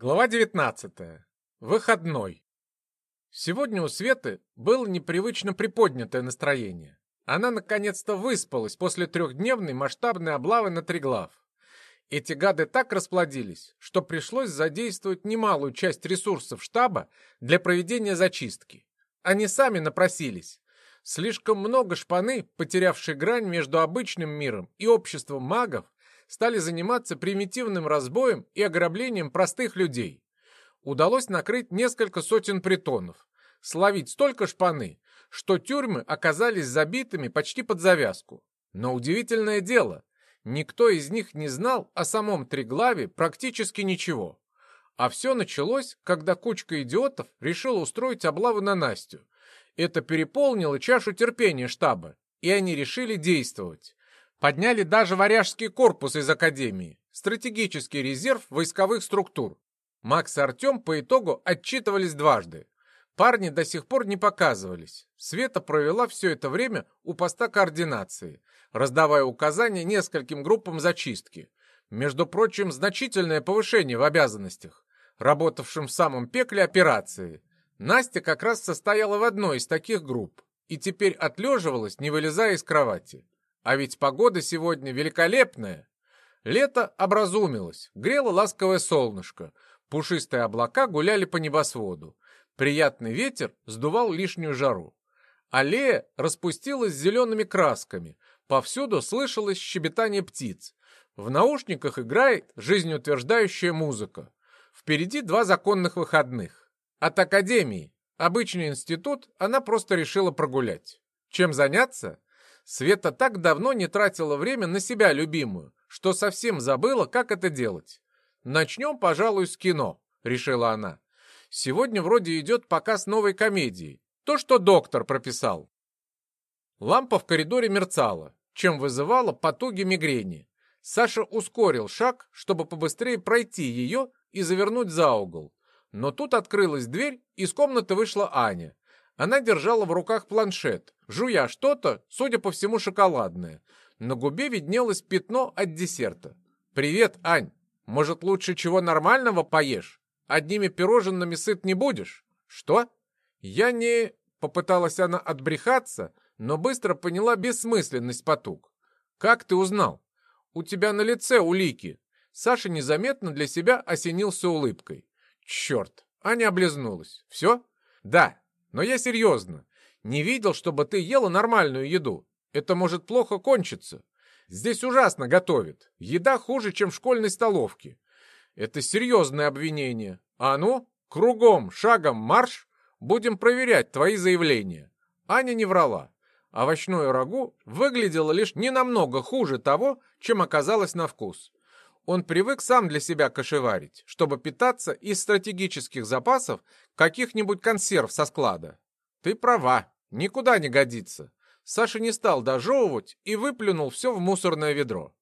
Глава 19. Выходной. Сегодня у Светы было непривычно приподнятое настроение. Она наконец-то выспалась после трехдневной масштабной облавы на Триглав. Эти гады так расплодились, что пришлось задействовать немалую часть ресурсов штаба для проведения зачистки. Они сами напросились. Слишком много шпаны, потерявшие грань между обычным миром и обществом магов, стали заниматься примитивным разбоем и ограблением простых людей. Удалось накрыть несколько сотен притонов, словить столько шпаны, что тюрьмы оказались забитыми почти под завязку. Но удивительное дело, никто из них не знал о самом Триглаве практически ничего. А все началось, когда кучка идиотов решила устроить облаву на Настю. Это переполнило чашу терпения штаба, и они решили действовать. Подняли даже варяжский корпус из Академии, стратегический резерв войсковых структур. Макс и Артем по итогу отчитывались дважды. Парни до сих пор не показывались. Света провела все это время у поста координации, раздавая указания нескольким группам зачистки. Между прочим, значительное повышение в обязанностях, работавшим в самом пекле операции. Настя как раз состояла в одной из таких групп и теперь отлеживалась, не вылезая из кровати. А ведь погода сегодня великолепная. Лето образумилось, грело ласковое солнышко, пушистые облака гуляли по небосводу. Приятный ветер сдувал лишнюю жару. Аллея распустилась зелеными красками, повсюду слышалось щебетание птиц. В наушниках играет жизнеутверждающая музыка. Впереди два законных выходных. От академии, обычный институт, она просто решила прогулять. Чем заняться? Света так давно не тратила время на себя любимую, что совсем забыла, как это делать. «Начнем, пожалуй, с кино», — решила она. «Сегодня вроде идет показ новой комедии. То, что доктор прописал». Лампа в коридоре мерцала, чем вызывала потуги мигрени. Саша ускорил шаг, чтобы побыстрее пройти ее и завернуть за угол. Но тут открылась дверь, из комнаты вышла Аня. Она держала в руках планшет, жуя что-то, судя по всему, шоколадное. На губе виднелось пятно от десерта. «Привет, Ань. Может, лучше чего нормального поешь? Одними пирожными сыт не будешь?» «Что?» «Я не...» — попыталась она отбрехаться, но быстро поняла бессмысленность потуг. «Как ты узнал?» «У тебя на лице улики». Саша незаметно для себя осенился улыбкой. «Черт!» Аня облизнулась. «Все?» «Да, но я серьезно. Не видел, чтобы ты ела нормальную еду. Это может плохо кончиться. Здесь ужасно готовят. Еда хуже, чем в школьной столовке. Это серьезное обвинение. А ну, кругом, шагом марш. Будем проверять твои заявления. Аня не врала. Овощное рагу выглядело лишь не намного хуже того, чем оказалось на вкус. Он привык сам для себя кошеварить, чтобы питаться из стратегических запасов каких-нибудь консерв со склада. Ты права, никуда не годится. Саша не стал дожевывать и выплюнул все в мусорное ведро.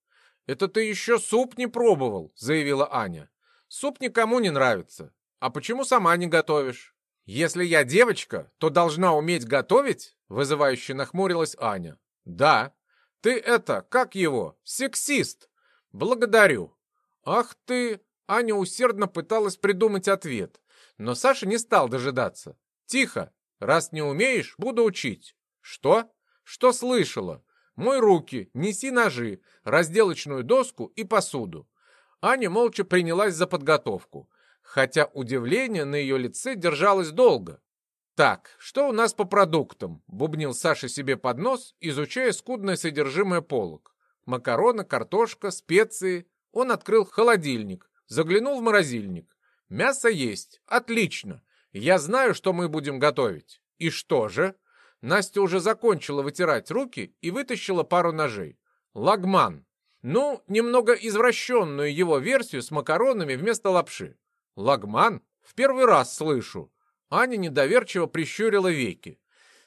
«Это ты еще суп не пробовал», — заявила Аня. «Суп никому не нравится. А почему сама не готовишь?» «Если я девочка, то должна уметь готовить?» — вызывающе нахмурилась Аня. «Да. Ты это, как его, сексист?» «Благодарю. «Ах ты!» Аня усердно пыталась придумать ответ, но Саша не стал дожидаться. «Тихо! Раз не умеешь, буду учить». «Что?» «Что слышала?» «Мой руки, неси ножи, разделочную доску и посуду». Аня молча принялась за подготовку, хотя удивление на ее лице держалось долго. «Так, что у нас по продуктам?» — бубнил Саша себе под нос, изучая скудное содержимое полок. Макароны, картошка, специи. Он открыл холодильник, заглянул в морозильник. Мясо есть. Отлично. Я знаю, что мы будем готовить. И что же? Настя уже закончила вытирать руки и вытащила пару ножей. Лагман. Ну, немного извращенную его версию с макаронами вместо лапши. Лагман? В первый раз слышу. Аня недоверчиво прищурила веки.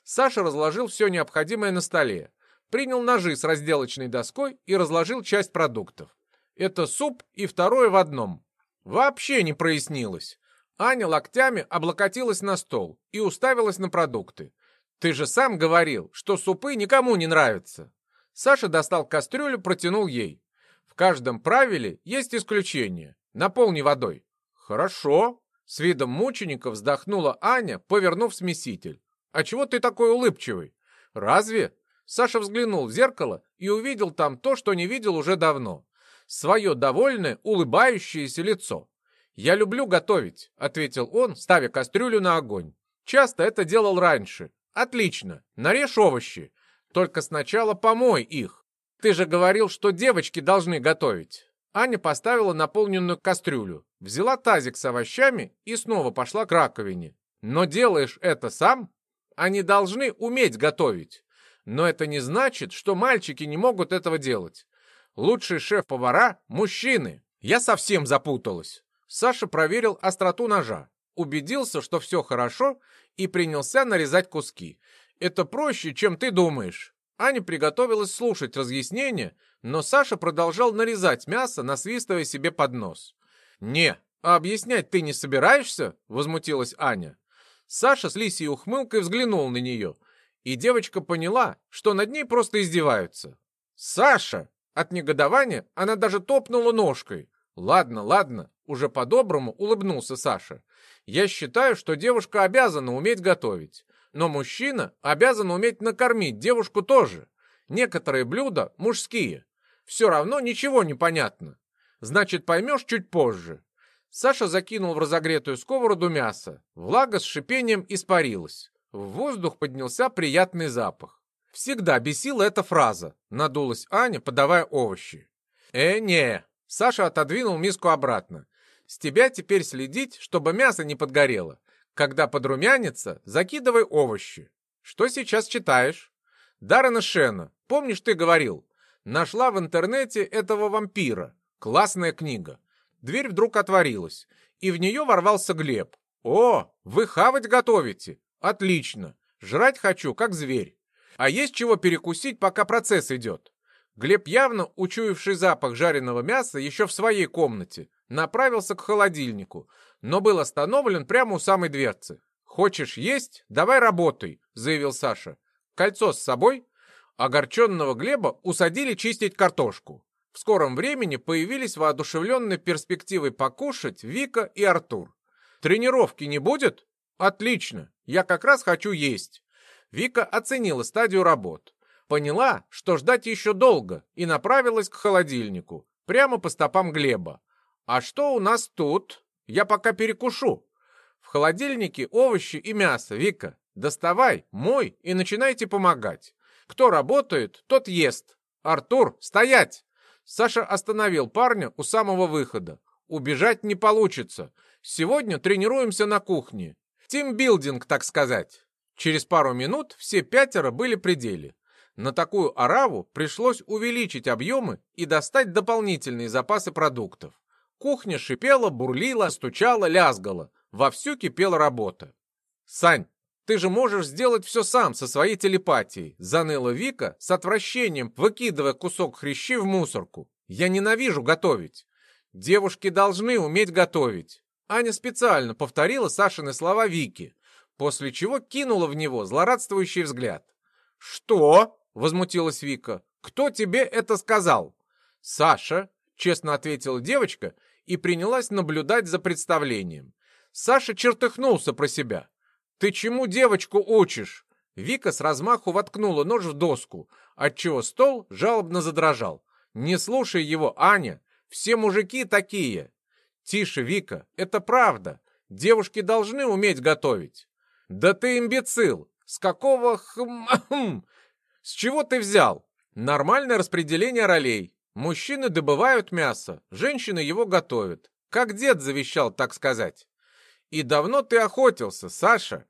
Саша разложил все необходимое на столе, принял ножи с разделочной доской и разложил часть продуктов. Это суп и второе в одном. Вообще не прояснилось. Аня локтями облокотилась на стол и уставилась на продукты. «Ты же сам говорил, что супы никому не нравятся». Саша достал кастрюлю, протянул ей. «В каждом правиле есть исключение. Наполни водой». Хорошо. С видом мученика вздохнула Аня, повернув смеситель. А чего ты такой улыбчивый? Разве? Саша взглянул в зеркало и увидел там то, что не видел уже давно. Свое довольное, улыбающееся лицо. «Я люблю готовить», — ответил он, ставя кастрюлю на огонь. «Часто это делал раньше. Отлично. Нарежь овощи. Только сначала помой их. Ты же говорил, что девочки должны готовить». Аня поставила наполненную кастрюлю, взяла тазик с овощами и снова пошла к раковине. «Но делаешь это сам? Они должны уметь готовить. Но это не значит, что мальчики не могут этого делать. Лучшие шеф-повара – мужчины. Я совсем запуталась». Саша проверил остроту ножа, убедился, что все хорошо, и принялся нарезать куски. «Это проще, чем ты думаешь». Аня приготовилась слушать разъяснения, но Саша продолжал нарезать мясо, насвистывая себе под нос. «Не, а объяснять ты не собираешься?» — возмутилась Аня. Саша с лисьей ухмылкой взглянул на нее, и девочка поняла, что над ней просто издеваются. «Саша!» От негодования она даже топнула ножкой. «Ладно, ладно», — уже по-доброму улыбнулся Саша. «Я считаю, что девушка обязана уметь готовить. Но мужчина обязан уметь накормить девушку тоже. Некоторые блюда мужские. Все равно ничего не понятно. Значит, поймешь чуть позже. Саша закинул в разогретую сковороду мясо. Влага с шипением испарилась. В воздух поднялся приятный запах. Всегда бесила эта фраза. Надулась Аня, подавая овощи. Э, не. Саша отодвинул миску обратно. С тебя теперь следить, чтобы мясо не подгорело. Когда подрумянится, закидывай овощи. Что сейчас читаешь? Даррена Шена. Помнишь, ты говорил? Нашла в интернете этого вампира. Классная книга. Дверь вдруг отворилась, и в нее ворвался Глеб. «О, вы хавать готовите? Отлично. Жрать хочу, как зверь. А есть чего перекусить, пока процесс идет?» Глеб, явно учуявший запах жареного мяса еще в своей комнате, направился к холодильнику, но был остановлен прямо у самой дверцы. «Хочешь есть? Давай работай», — заявил Саша. «Кольцо с собой?» Огорченного Глеба усадили чистить картошку. В скором времени появились воодушевленные перспективой покушать Вика и Артур. «Тренировки не будет?» «Отлично, я как раз хочу есть». Вика оценила стадию работ. Поняла, что ждать еще долго, и направилась к холодильнику, прямо по стопам Глеба. «А что у нас тут?» Я пока перекушу. В холодильнике овощи и мясо, Вика. Доставай, мой и начинайте помогать. Кто работает, тот ест. Артур, стоять!» Саша остановил парня у самого выхода. «Убежать не получится. Сегодня тренируемся на кухне. Тимбилдинг, так сказать». Через пару минут все пятеро были при деле. На такую ораву пришлось увеличить объемы и достать дополнительные запасы продуктов. Кухня шипела, бурлила, стучала, лязгала. Вовсю кипела работа. «Сань, ты же можешь сделать все сам со своей телепатией», заныла Вика с отвращением, выкидывая кусок хрящи в мусорку. «Я ненавижу готовить. Девушки должны уметь готовить». Аня специально повторила Сашины слова Вики, после чего кинула в него злорадствующий взгляд. «Что?» — возмутилась Вика. «Кто тебе это сказал?» «Саша», — честно ответила девочка и принялась наблюдать за представлением. Саша чертыхнулся про себя. «Ты чему девочку учишь?» Вика с размаху воткнула нож в доску, отчего стол жалобно задрожал. «Не слушай его, Аня! Все мужики такие!» «Тише, Вика, это правда. Девушки должны уметь готовить». «Да ты имбецил! С какого хм... хм? С чего ты взял? Нормальное распределение ролей. Мужчины добывают мясо, женщины его готовят. Как дед завещал, так сказать. И давно ты охотился, Саша?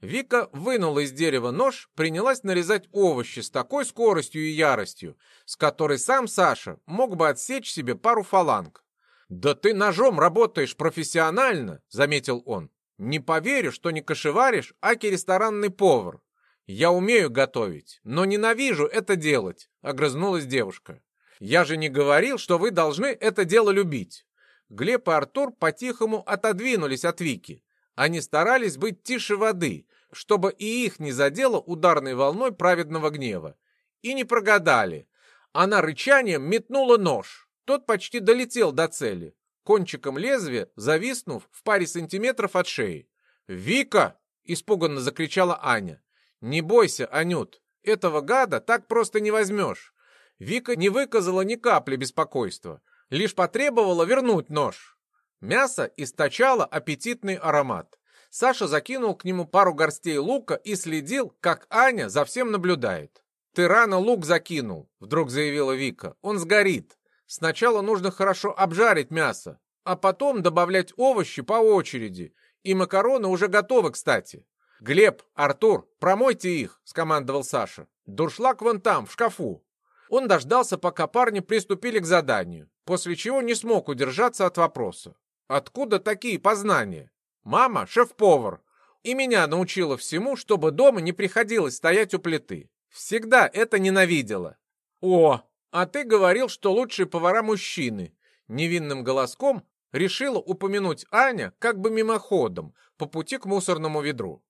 Вика вынула из дерева нож, принялась нарезать овощи с такой скоростью и яростью, с которой сам Саша мог бы отсечь себе пару фаланг. «Да ты ножом работаешь профессионально», — заметил он. «Не поверю, что не кошеваришь, аки ресторанный повар. Я умею готовить, но ненавижу это делать», — огрызнулась девушка. Я же не говорил, что вы должны это дело любить. Глеб и Артур по-тихому отодвинулись от Вики. Они старались быть тише воды, чтобы и их не задело ударной волной праведного гнева. И не прогадали. Она рычанием метнула нож. Тот почти долетел до цели. Кончиком лезвия зависнув в паре сантиметров от шеи. «Вика!» — испуганно закричала Аня. «Не бойся, Анют, этого гада так просто не возьмешь». Вика не выказала ни капли беспокойства, лишь потребовала вернуть нож. Мясо источало аппетитный аромат. Саша закинул к нему пару горстей лука и следил, как Аня за всем наблюдает. «Ты рано лук закинул», — вдруг заявила Вика. «Он сгорит. Сначала нужно хорошо обжарить мясо, а потом добавлять овощи по очереди. И макароны уже готовы, кстати». «Глеб, Артур, промойте их», — скомандовал Саша. «Дуршлаг вон там, в шкафу». Он дождался, пока парни приступили к заданию, после чего не смог удержаться от вопроса. «Откуда такие познания?» «Мама — шеф-повар, и меня научила всему, чтобы дома не приходилось стоять у плиты. Всегда это ненавидела. О, а ты говорил, что лучшие повара мужчины. Невинным голоском решила упомянуть Аня как бы мимоходом по пути к мусорному ведру.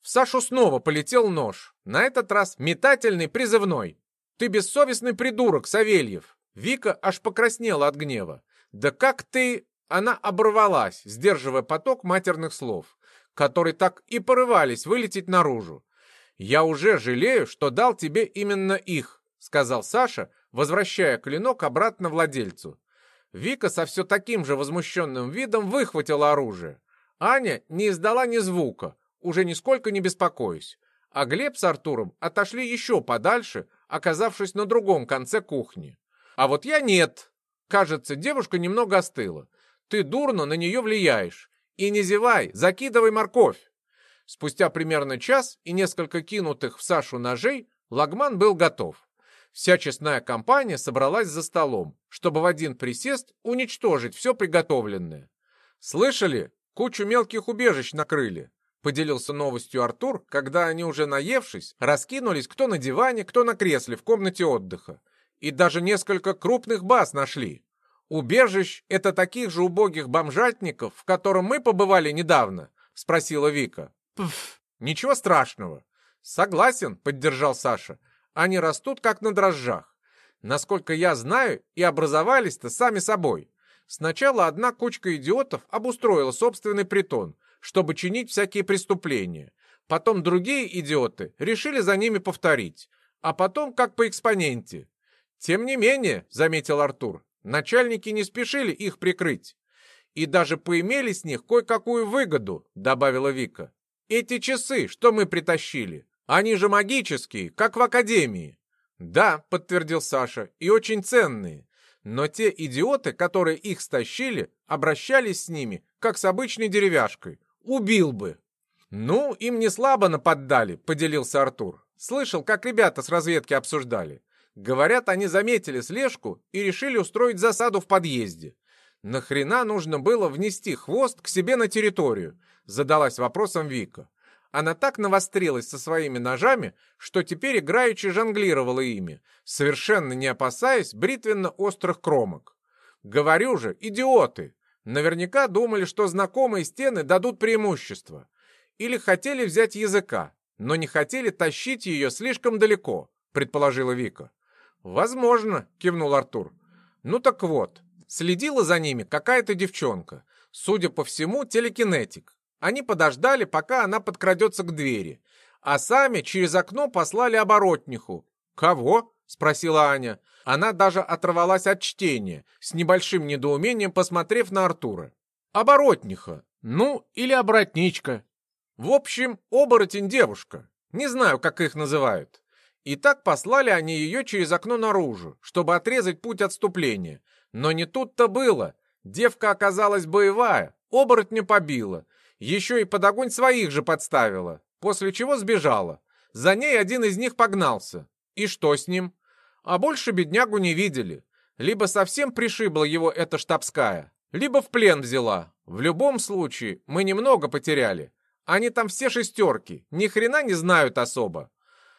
В Сашу снова полетел нож, на этот раз метательный призывной. «Ты бессовестный придурок, Савельев!» Вика аж покраснела от гнева. «Да как ты...» Она оборвалась, сдерживая поток матерных слов, которые так и порывались вылететь наружу. «Я уже жалею, что дал тебе именно их», — сказал Саша, возвращая клинок обратно владельцу. Вика со все таким же возмущенным видом выхватила оружие. Аня не издала ни звука, уже нисколько не беспокоюсь. А Глеб с Артуром отошли еще подальше, оказавшись на другом конце кухни. А вот я нет. Кажется, девушка немного остыла. Ты дурно на нее влияешь. И не зевай, закидывай морковь. Спустя примерно час и несколько кинутых в Сашу ножей Лагман был готов. Вся честная компания собралась за столом, чтобы в один присест уничтожить все приготовленное. «Слышали? Кучу мелких убежищ накрыли», — поделился новостью Артур, когда они уже наевшись, раскинулись кто на диване, кто на кресле в комнате отдыха. И даже несколько крупных баз нашли. Убежищ — это таких же убогих бомжатников, в котором мы побывали недавно, — спросила Вика. Пф, ничего страшного. Согласен, поддержал Саша. Они растут как на дрожжах. Насколько я знаю, и образовались-то сами собой. Сначала одна кучка идиотов обустроила собственный притон, чтобы чинить всякие преступления. Потом другие идиоты решили за ними повторить. А потом как по экспоненте. Тем не менее, заметил Артур, начальники не спешили их прикрыть. И даже поимели с них кое-какую выгоду, добавила Вика. Эти часы, что мы притащили, они же магические, как в академии. Да, подтвердил Саша, и очень ценные. Но те идиоты, которые их стащили, обращались с ними, как с обычной деревяшкой. Убил бы. Ну, им не слабо наподдали, поделился Артур. Слышал, как ребята с разведки обсуждали. Говорят, они заметили слежку и решили устроить засаду в подъезде. Нахрена нужно было внести хвост к себе на территорию? Задалась вопросом Вика. Она так навострилась со своими ножами, что теперь играючи жонглировала ими, совершенно не опасаясь бритвенно-острых кромок. Говорю же, идиоты! Наверняка думали, что знакомые стены дадут преимущество. Или хотели взять языка, но не хотели тащить ее слишком далеко, предположила Вика. Возможно, кивнул Артур. Ну так вот, следила за ними какая-то девчонка. Судя по всему, телекинетик. Они подождали, пока она подкрадется к двери, а сами через окно послали оборотниху. «Кого?» — спросила Аня. Она даже оторвалась от чтения, с небольшим недоумением посмотрев на Артура. «Оборотниха. Ну, или оборотничка. В общем, оборотень девушка. Не знаю, как их называют. И так послали они ее через окно наружу, чтобы отрезать путь отступления. Но не тут-то было. Девка оказалась боевая, оборотня побила, еще и под огонь своих же подставила, после чего сбежала. За ней один из них погнался. И что с ним? А больше беднягу не видели. Либо совсем пришибла его эта штабская, либо в плен взяла. В любом случае, мы немного потеряли. Они там все шестерки, ни хрена не знают особо.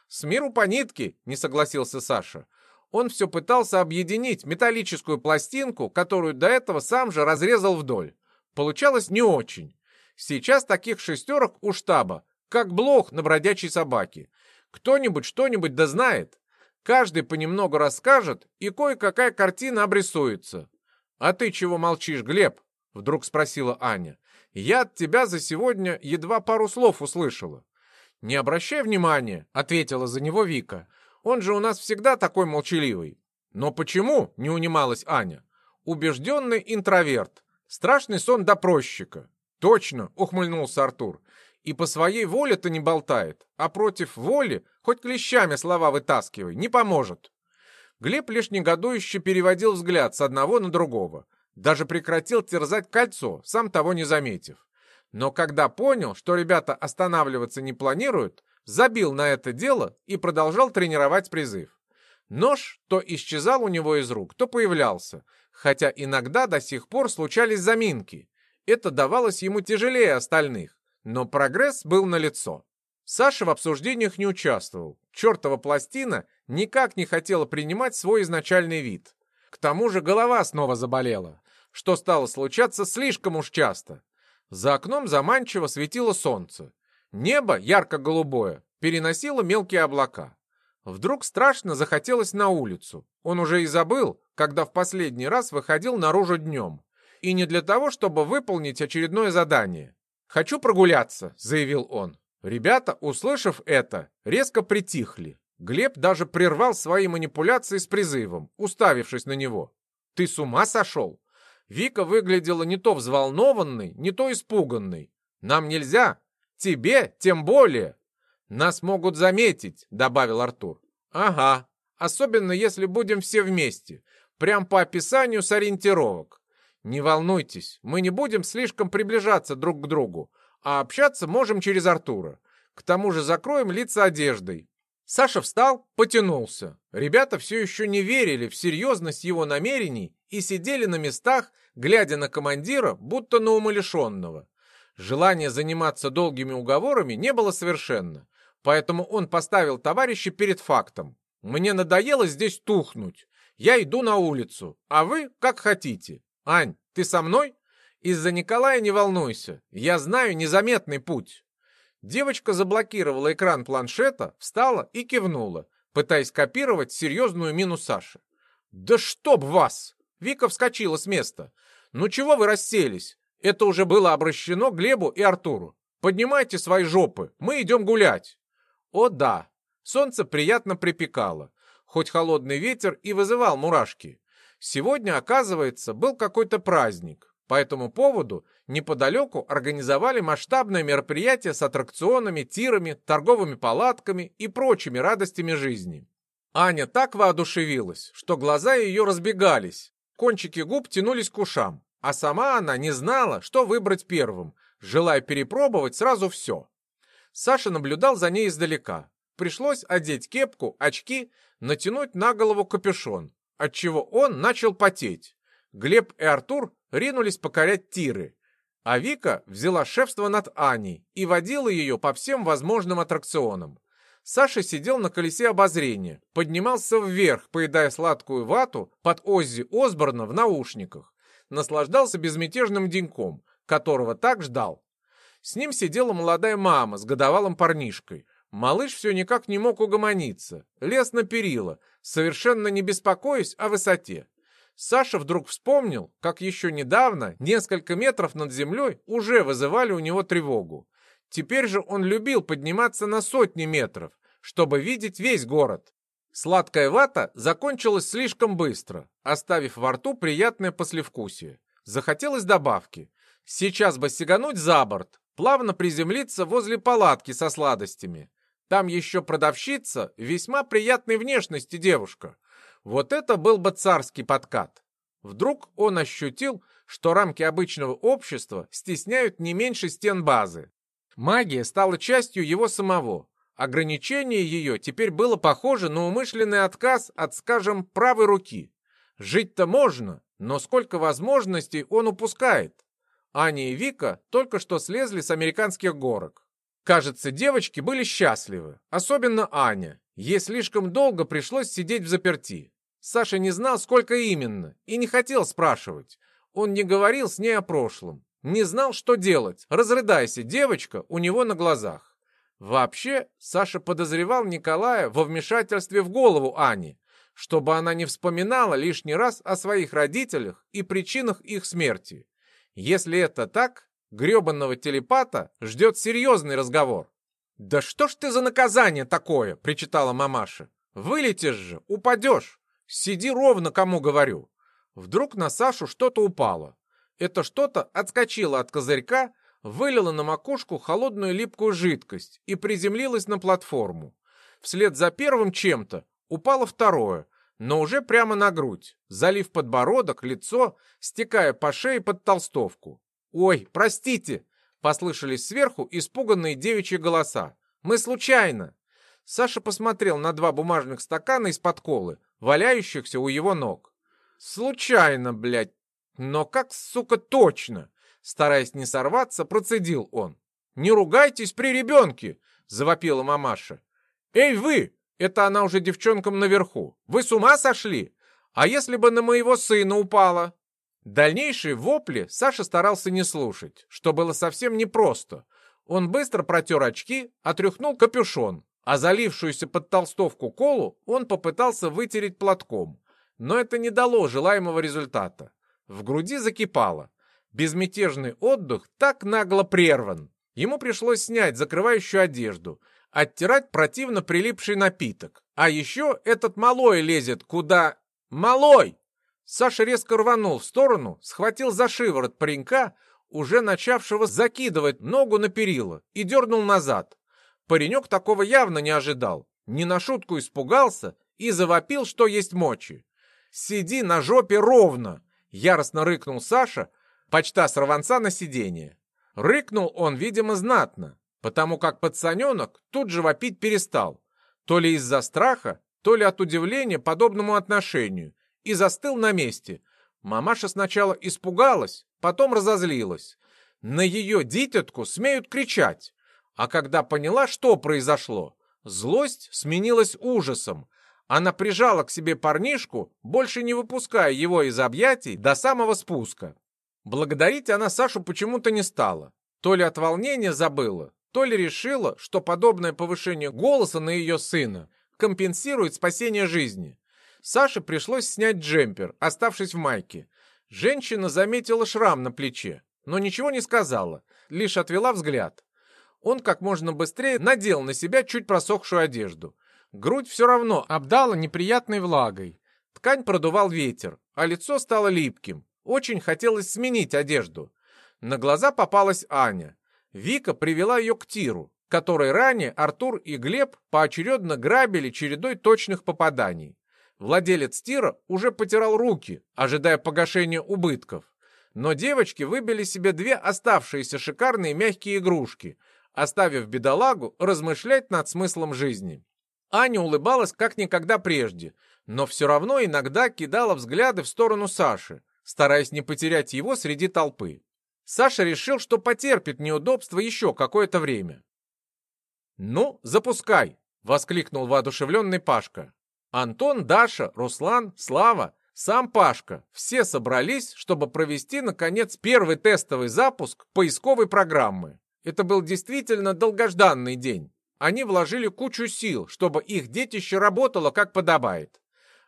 С миру по нитке, не согласился Саша. Он все пытался объединить металлическую пластинку, которую до этого сам же разрезал вдоль. Получалось не очень. Сейчас таких шестерок у штаба, как блох на бродячей собаке. Кто-нибудь что-нибудь да знает. Каждый понемногу расскажет, и кое-какая картина обрисуется. «А ты чего молчишь, Глеб?» — вдруг спросила Аня. «Я от тебя за сегодня едва пару слов услышала». «Не обращай внимания», — ответила за него Вика. «Он же у нас всегда такой молчаливый». «Но почему?» — не унималась Аня. «Убежденный интроверт. Страшный сон допросчика». «Точно», — ухмыльнулся Артур. «И по своей воле-то не болтает, а против воли хоть клещами слова вытаскивай, не поможет». Глеб лишь негодующе переводил взгляд с одного на другого. Даже прекратил терзать кольцо, сам того не заметив. Но когда понял, что ребята останавливаться не планируют, забил на это дело и продолжал тренировать призыв. Нож то исчезал у него из рук, то появлялся, хотя иногда до сих пор случались заминки. Это давалось ему тяжелее остальных, но прогресс был налицо. Саша в обсуждениях не участвовал. Чертова пластина никак не хотела принимать свой изначальный вид. К тому же голова снова заболела, что стало случаться слишком уж часто. За окном заманчиво светило солнце. Небо, ярко-голубое, переносило мелкие облака. Вдруг страшно захотелось на улицу. Он уже и забыл, когда в последний раз выходил наружу днем. И не для того, чтобы выполнить очередное задание. «Хочу прогуляться», — заявил он. Ребята, услышав это, резко притихли. Глеб даже прервал свои манипуляции с призывом, уставившись на него. «Ты с ума сошел?» Вика выглядела не то взволнованной, не то испуганной. «Нам нельзя. Тебе тем более». «Нас могут заметить», — добавил Артур. «Ага. Особенно, если будем все вместе. Прям по описанию с ориентировок. Не волнуйтесь, мы не будем слишком приближаться друг к другу а общаться можем через Артура. К тому же закроем лица одеждой. Саша встал, потянулся. Ребята все еще не верили в серьезность его намерений и сидели на местах, глядя на командира, будто на умалишенного. Желания заниматься долгими уговорами не было совершенно, поэтому он поставил товарища перед фактом. «Мне надоело здесь тухнуть. Я иду на улицу, а вы как хотите. Ань, ты со мной?» Из-за Николая не волнуйся, я знаю незаметный путь». Девочка заблокировала экран планшета, встала и кивнула, пытаясь копировать серьезную мину Саши. «Да чтоб вас!» Вика вскочила с места. «Ну чего вы расселись? Это уже было обращено Глебу и Артуру. Поднимайте свои жопы, мы идем гулять». О да, солнце приятно припекало, хоть холодный ветер и вызывал мурашки. Сегодня, оказывается, был какой-то праздник. По этому поводу неподалеку организовали масштабное мероприятие с аттракционами, тирами, торговыми палатками и прочими радостями жизни. Аня так воодушевилась, что глаза ее разбегались, кончики губ тянулись к ушам, а сама она не знала, что выбрать первым, желая перепробовать сразу все. Саша наблюдал за ней издалека. Пришлось одеть кепку, очки, натянуть на голову капюшон, отчего он начал потеть. Глеб и Артур ринулись покорять тиры, а Вика взяла шефство над Аней и водила ее по всем возможным аттракционам. Саша сидел на колесе обозрения, поднимался вверх, поедая сладкую вату под Оззи Осборна в наушниках, наслаждался безмятежным деньком, которого так ждал. С ним сидела молодая мама с годовалым парнишкой. Малыш все никак не мог угомониться, лез на перила, совершенно не беспокоясь о высоте. Саша вдруг вспомнил, как еще недавно несколько метров над землей уже вызывали у него тревогу. Теперь же он любил подниматься на сотни метров, чтобы видеть весь город. Сладкая вата закончилась слишком быстро, оставив во рту приятное послевкусие. Захотелось добавки. Сейчас бы сигануть за борт, плавно приземлиться возле палатки со сладостями. Там еще продавщица, весьма приятной внешности девушка. Вот это был бы царский подкат. Вдруг он ощутил, что рамки обычного общества стесняют не меньше стен базы. Магия стала частью его самого. Ограничение ее теперь было похоже на умышленный отказ от, скажем, правой руки. Жить-то можно, но сколько возможностей он упускает. Аня и Вика только что слезли с американских горок. Кажется, девочки были счастливы, особенно Аня. Ей слишком долго пришлось сидеть в заперти. Саша не знал, сколько именно, и не хотел спрашивать. Он не говорил с ней о прошлом. Не знал, что делать. Разрыдайся, девочка, у него на глазах. Вообще, Саша подозревал Николая во вмешательстве в голову Ани, чтобы она не вспоминала лишний раз о своих родителях и причинах их смерти. Если это так, гребанного телепата ждет серьезный разговор. «Да что ж ты за наказание такое?» — причитала мамаша. «Вылетишь же, упадешь. Сиди ровно, кому говорю». Вдруг на Сашу что-то упало. Это что-то отскочило от козырька, вылило на макушку холодную липкую жидкость и приземлилось на платформу. Вслед за первым чем-то упало второе, но уже прямо на грудь, залив подбородок, лицо, стекая по шее под толстовку. «Ой, простите!» — послышались сверху испуганные девичьи голоса. «Мы случайно!» Саша посмотрел на два бумажных стакана из-под колы, валяющихся у его ног. «Случайно, блядь! Но как, сука, точно!» Стараясь не сорваться, процедил он. «Не ругайтесь при ребенке!» — завопила мамаша. «Эй, вы!» — это она уже девчонкам наверху. «Вы с ума сошли? А если бы на моего сына упала?» Дальнейшие вопли Саша старался не слушать, что было совсем непросто. Он быстро протер очки, отряхнул капюшон, а залившуюся под толстовку колу он попытался вытереть платком. Но это не дало желаемого результата. В груди закипало. Безмятежный отдых так нагло прерван. Ему пришлось снять закрывающую одежду, оттирать противно прилипший напиток. А еще этот малой лезет куда... Малой! Саша резко рванул в сторону, схватил за шиворот паренька, уже начавшего закидывать ногу на перила, и дернул назад. Паренек такого явно не ожидал, не на шутку испугался и завопил, что есть мочи. «Сиди на жопе ровно!» — яростно рыкнул Саша, почта сорванца на сиденье. Рыкнул он, видимо, знатно, потому как пацаненок тут же вопить перестал, то ли из-за страха, то ли от удивления подобному отношению, и застыл на месте. Мамаша сначала испугалась, потом разозлилась. На ее дитятку смеют кричать. А когда поняла, что произошло, злость сменилась ужасом. Она прижала к себе парнишку, больше не выпуская его из объятий до самого спуска. Благодарить она Сашу почему-то не стала. То ли от волнения забыла, то ли решила, что подобное повышение голоса на ее сына компенсирует спасение жизни. Саше пришлось снять джемпер, оставшись в майке. Женщина заметила шрам на плече, но ничего не сказала, лишь отвела взгляд. Он как можно быстрее надел на себя чуть просохшую одежду. Грудь все равно обдала неприятной влагой. Ткань продувал ветер, а лицо стало липким. Очень хотелось сменить одежду. На глаза попалась Аня. Вика привела ее к тиру, который ранее Артур и Глеб поочередно грабили чередой точных попаданий. Владелец тира уже потирал руки, ожидая погашения убытков. Но девочки выбили себе две оставшиеся шикарные мягкие игрушки, оставив бедолагу размышлять над смыслом жизни. Аня улыбалась как никогда прежде, но все равно иногда кидала взгляды в сторону Саши, стараясь не потерять его среди толпы. Саша решил, что потерпит неудобства еще какое-то время. «Ну, запускай!» — воскликнул воодушевленный Пашка. Антон, Даша, Руслан, Слава, сам Пашка. Все собрались, чтобы провести, наконец, первый тестовый запуск поисковой программы. Это был действительно долгожданный день. Они вложили кучу сил, чтобы их детище работало как подобает.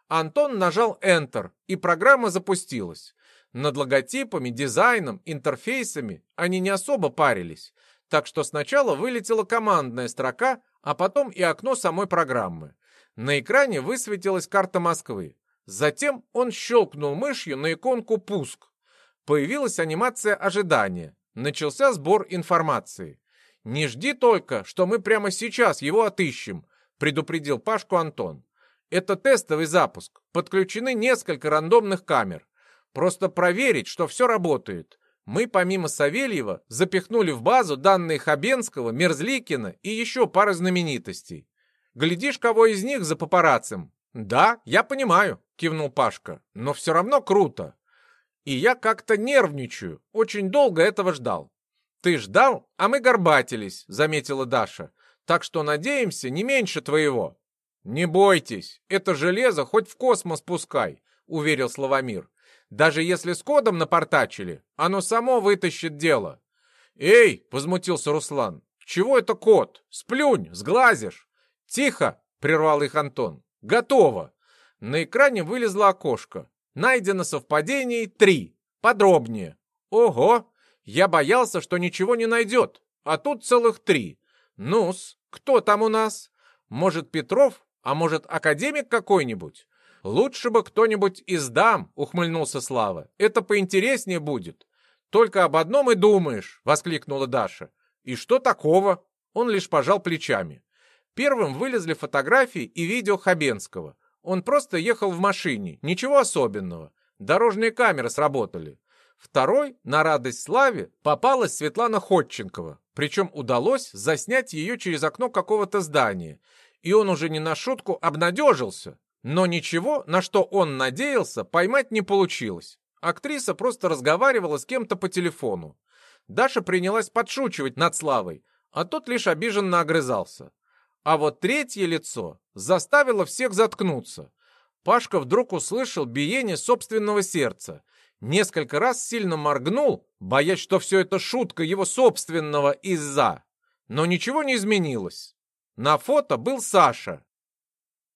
Антон нажал Enter, и программа запустилась. Над логотипами, дизайном, интерфейсами они не особо парились, так что сначала вылетела командная строка, а потом и окно самой программы. На экране высветилась карта Москвы. Затем он щелкнул мышью на иконку «Пуск». Появилась анимация ожидания. Начался сбор информации. «Не жди только, что мы прямо сейчас его отыщем», предупредил Пашку Антон. «Это тестовый запуск. Подключены несколько рандомных камер. Просто проверить, что все работает. Мы помимо Савельева запихнули в базу данные Хабенского, Мерзликина и еще пары знаменитостей. Глядишь, кого из них за папараццем. Да, я понимаю, кивнул Пашка, но все равно круто. И я как-то нервничаю, очень долго этого ждал. Ты ждал, а мы горбатились, заметила Даша. Так что надеемся не меньше твоего. Не бойтесь, это железо хоть в космос пускай, уверил Славомир. Даже если с кодом напортачили, оно само вытащит дело. Эй, возмутился Руслан, чего это код? Сплюнь, сглазишь. «Тихо!» — прервал их Антон. «Готово!» На экране вылезло окошко. Найдено совпадений три. Подробнее. Ого! Я боялся, что ничего не найдет. А тут целых три. Ну-с, кто там у нас? Может, Петров? А может, академик какой-нибудь? Лучше бы кто-нибудь из дам, ухмыльнулся Слава. Это поинтереснее будет. Только об одном и думаешь, воскликнула Даша. И что такого? Он лишь пожал плечами. Первым вылезли фотографии и видео Хабенского. Он просто ехал в машине, ничего особенного. Дорожные камеры сработали. Второй, на радость Славе, попалась Светлана Ходченкова. Причем удалось заснять ее через окно какого-то здания. И он уже не на шутку обнадежился. Но ничего, на что он надеялся, поймать не получилось. Актриса просто разговаривала с кем-то по телефону. Даша принялась подшучивать над Славой, а тот лишь обиженно огрызался. А вот третье лицо заставило всех заткнуться. Пашка вдруг услышал биение собственного сердца. Несколько раз сильно моргнул, боясь, что все это шутка его собственного из-за. Но ничего не изменилось. На фото был Саша,